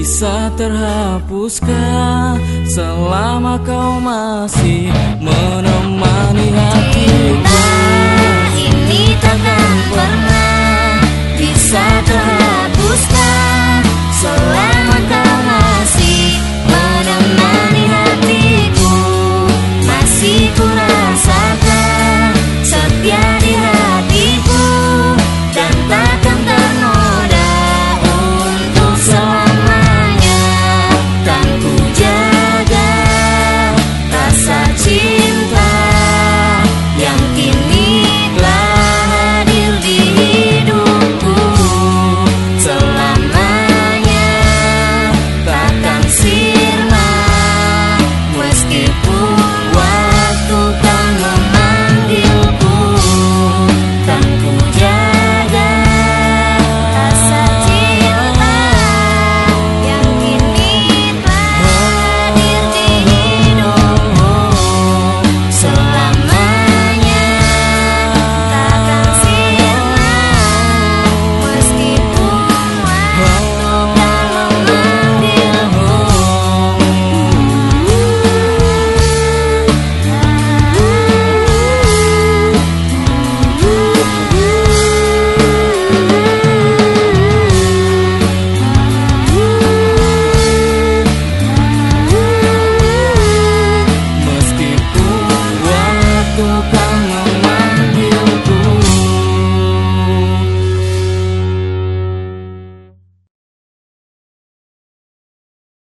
bisa terhapuskan selama kau masih menemani hatiku.